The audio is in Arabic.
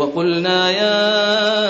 وقلنا يا